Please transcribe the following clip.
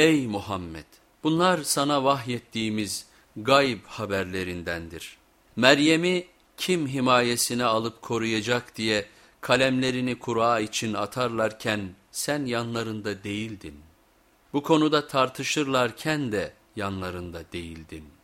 Ey Muhammed! Bunlar sana vahyettiğimiz gayb haberlerindendir. Meryem'i kim himayesine alıp koruyacak diye kalemlerini kura için atarlarken sen yanlarında değildin. Bu konuda tartışırlarken de yanlarında değildin.''